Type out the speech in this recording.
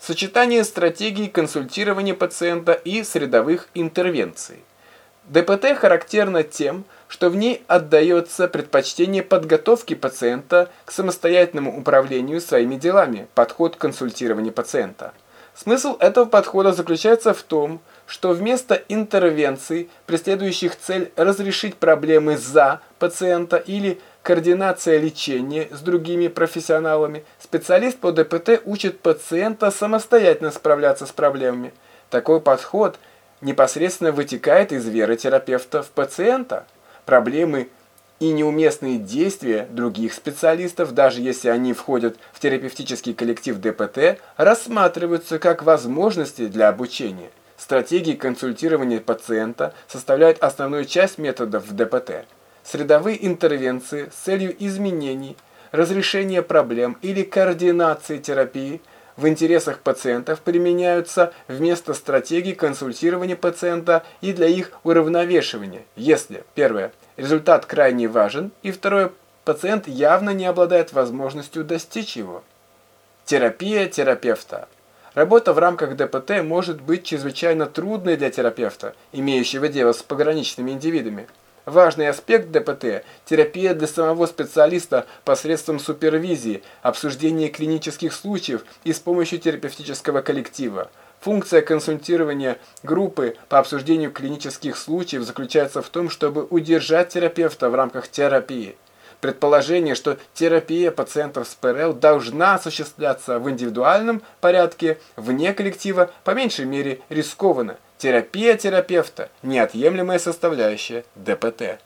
Сочетание стратегий консультирования пациента и средовых интервенций. ДПТ характерно тем, что в ней отдается предпочтение подготовки пациента к самостоятельному управлению своими делами, подход консультирования пациента. Смысл этого подхода заключается в том, что вместо интервенций, преследующих цель разрешить проблемы за пациента или координация лечения с другими профессионалами, специалист по ДПТ учит пациента самостоятельно справляться с проблемами. Такой подход непосредственно вытекает из веры терапевта в пациента. Проблемы и неуместные действия других специалистов, даже если они входят в терапевтический коллектив ДПТ, рассматриваются как возможности для обучения. Стратегии консультирования пациента составляют основную часть методов в ДПТ. Средовые интервенции с целью изменений, разрешения проблем или координации терапии в интересах пациентов применяются вместо стратегий консультирования пациента и для их уравновешивания, если, первое, результат крайне важен, и второе, пациент явно не обладает возможностью достичь его. Терапия терапевта. Работа в рамках ДПТ может быть чрезвычайно трудной для терапевта, имеющего дело с пограничными индивидами. Важный аспект ДПТ – терапия для самого специалиста посредством супервизии, обсуждения клинических случаев и с помощью терапевтического коллектива. Функция консультирования группы по обсуждению клинических случаев заключается в том, чтобы удержать терапевта в рамках терапии. Предположение, что терапия пациентов с ПРЛ должна осуществляться в индивидуальном порядке, вне коллектива, по меньшей мере рискованно. Терапия терапевта – неотъемлемая составляющая ДПТ.